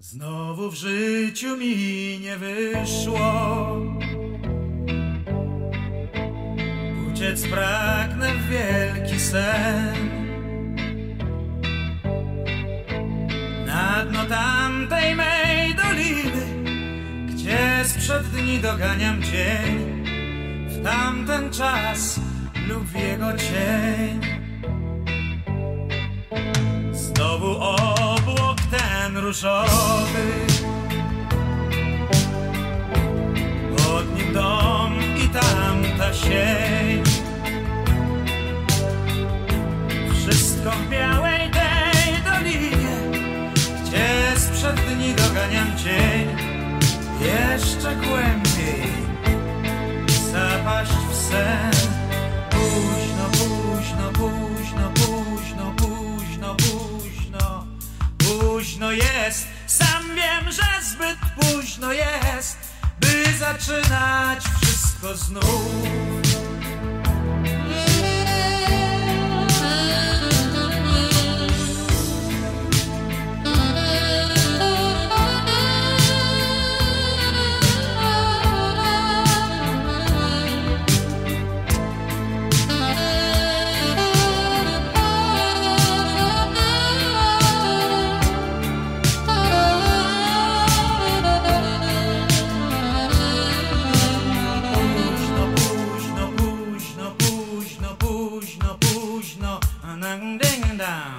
Znowu w życiu mi nie wyszło. Uciec pragnę w wielki sen. Na dno tamtej mej doliny Gdzie sprzed dni doganiam dzień W tamten czas lub w jego cień. Znowu ten różowy Pod nim dom i tamta sień Wszystko w białej tej dolinie Gdzie sprzed dni doganiam dzień Jeszcze głębiej Późno jest, sam wiem, że zbyt późno jest By zaczynać wszystko znów hanging down.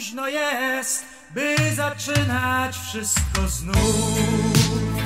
Późno jest, by zaczynać wszystko znów.